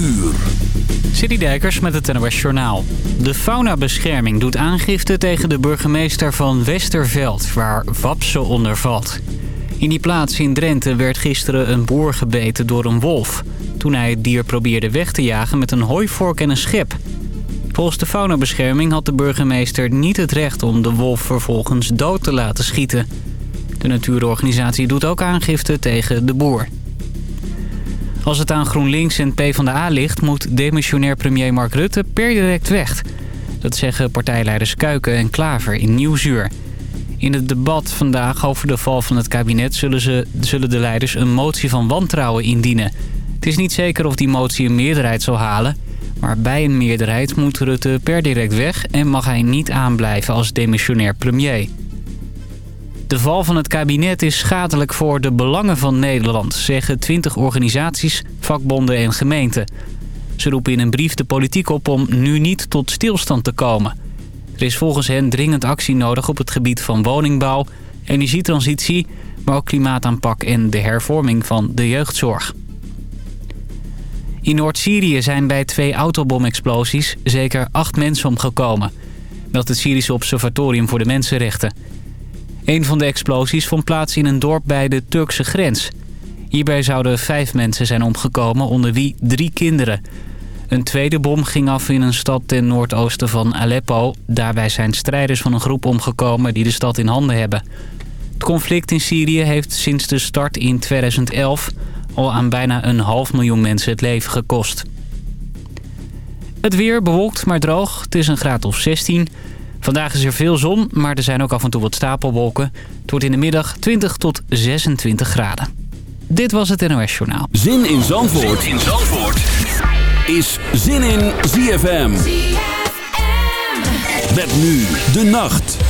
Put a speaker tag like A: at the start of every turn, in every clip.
A: uur.
B: Met het NOS Journaal. De faunabescherming doet aangifte tegen de burgemeester van Westerveld... waar Wapse onder valt. In die plaats in Drenthe werd gisteren een boer gebeten door een wolf... toen hij het dier probeerde weg te jagen met een hooivork en een schep. Volgens de faunabescherming had de burgemeester niet het recht... om de wolf vervolgens dood te laten schieten. De natuurorganisatie doet ook aangifte tegen de boer. Als het aan GroenLinks en PvdA ligt... moet demissionair premier Mark Rutte per direct weg. Dat zeggen partijleiders Kuiken en Klaver in Nieuwsuur. In het debat vandaag over de val van het kabinet... zullen, ze, zullen de leiders een motie van wantrouwen indienen. Het is niet zeker of die motie een meerderheid zal halen... maar bij een meerderheid moet Rutte per direct weg... en mag hij niet aanblijven als demissionair premier. De val van het kabinet is schadelijk voor de belangen van Nederland... zeggen 20 organisaties, vakbonden en gemeenten. Ze roepen in een brief de politiek op om nu niet tot stilstand te komen. Er is volgens hen dringend actie nodig op het gebied van woningbouw... energietransitie, maar ook klimaataanpak en de hervorming van de jeugdzorg. In Noord-Syrië zijn bij twee autobomexplosies zeker acht mensen omgekomen... meldt het Syrische Observatorium voor de Mensenrechten... Een van de explosies vond plaats in een dorp bij de Turkse grens. Hierbij zouden vijf mensen zijn omgekomen, onder wie drie kinderen. Een tweede bom ging af in een stad ten noordoosten van Aleppo. Daarbij zijn strijders van een groep omgekomen die de stad in handen hebben. Het conflict in Syrië heeft sinds de start in 2011 al aan bijna een half miljoen mensen het leven gekost. Het weer bewolkt maar droog. Het is een graad of 16. Vandaag is er veel zon, maar er zijn ook af en toe wat stapelwolken. Het wordt in de middag 20 tot 26 graden. Dit was het NOS Journaal.
A: Zin in Zandvoort, zin in Zandvoort. is Zin in ZFM. ZFM. Met nu de nacht.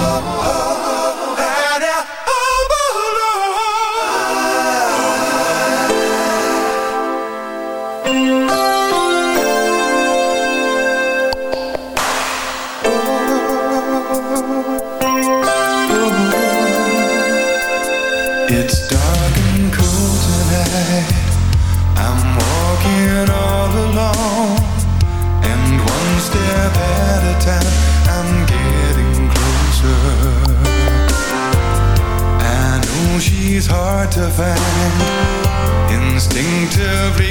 C: find instinctively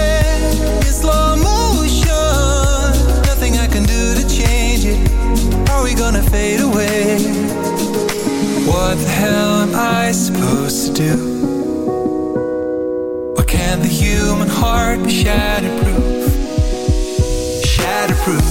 D: hell am I supposed to do? Why can the human heart be shatterproof? Shatterproof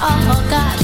E: all God.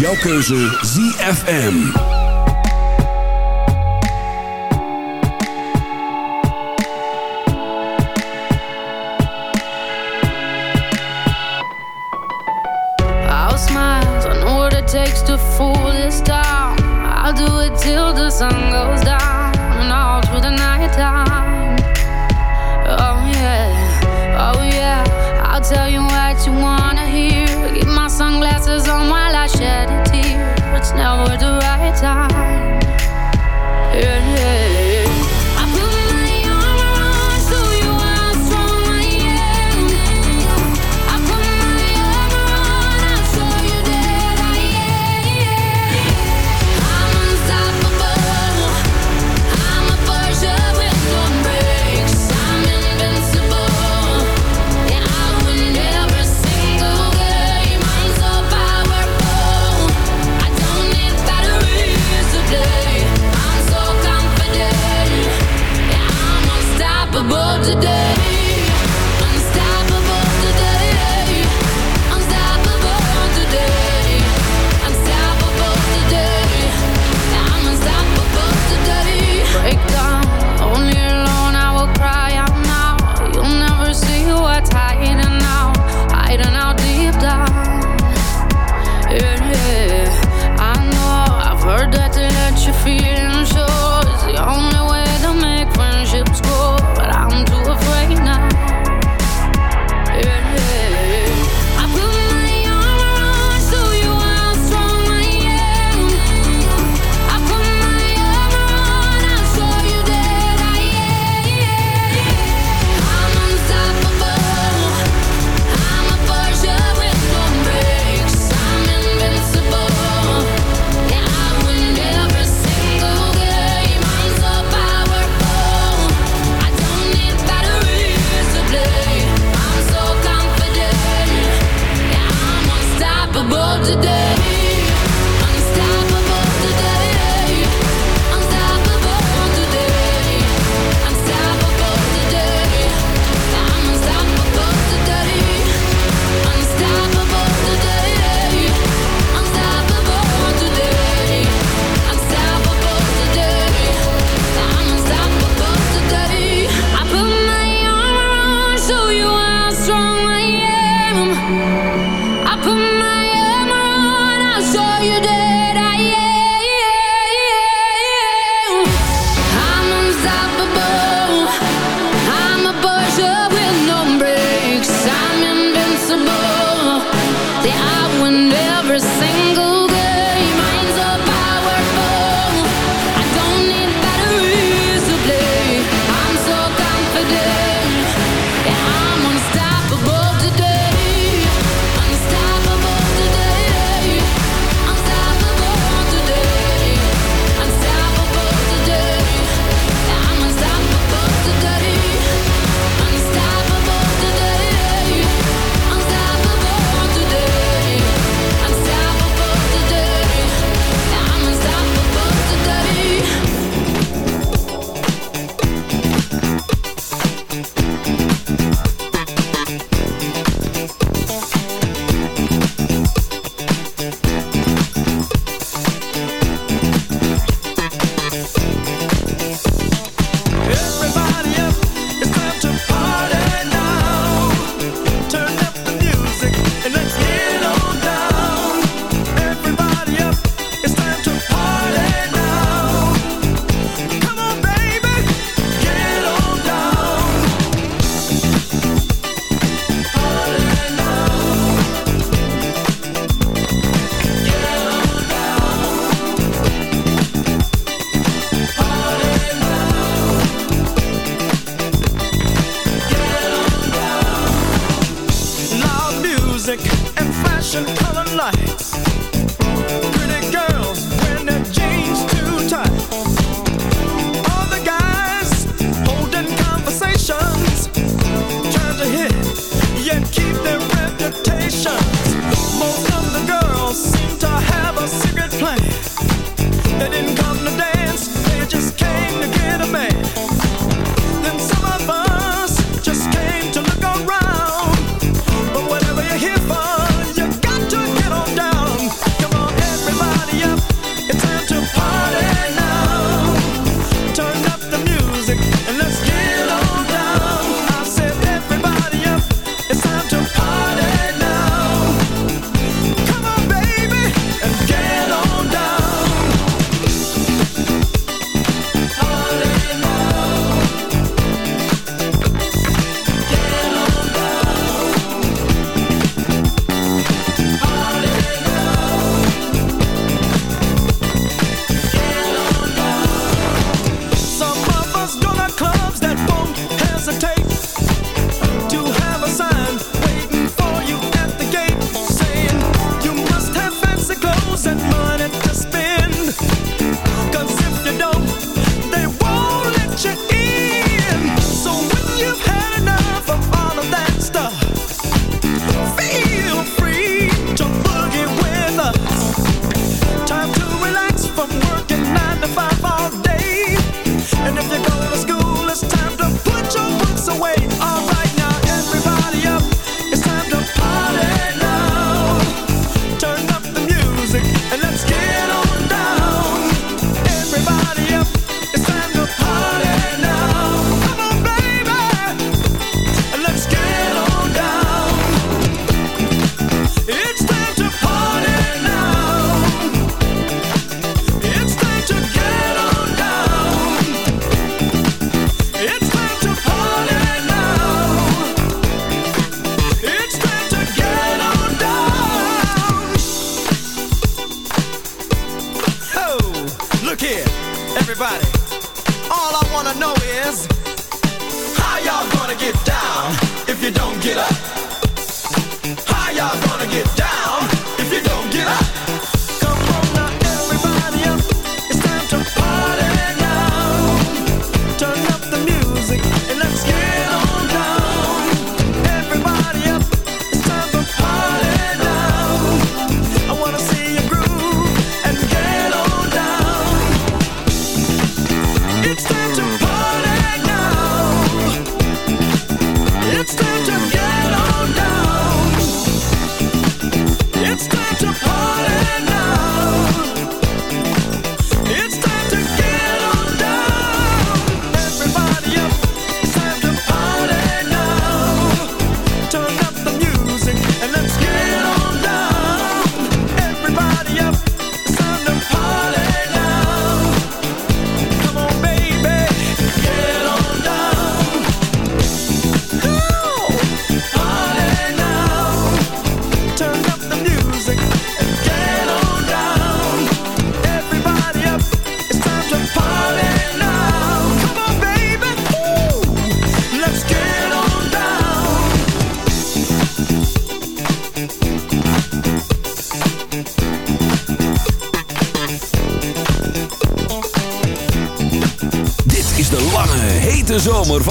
A: jouw keuze ZFM.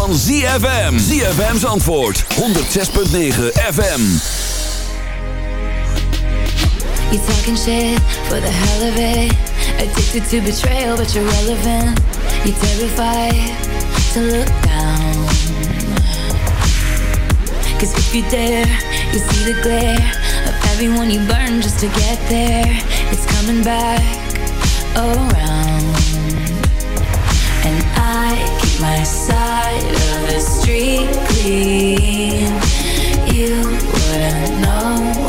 A: Van ZFM. ZFM's antwoord. 106.9 FM.
F: You talking shit for the hell of it. Addicted to betrayal, but you're relevant. You're terrified to look down. Cause if you dare, you see the glare of everyone you burn just to get there. It's coming back around. And I keep my side of the street clean. You wouldn't know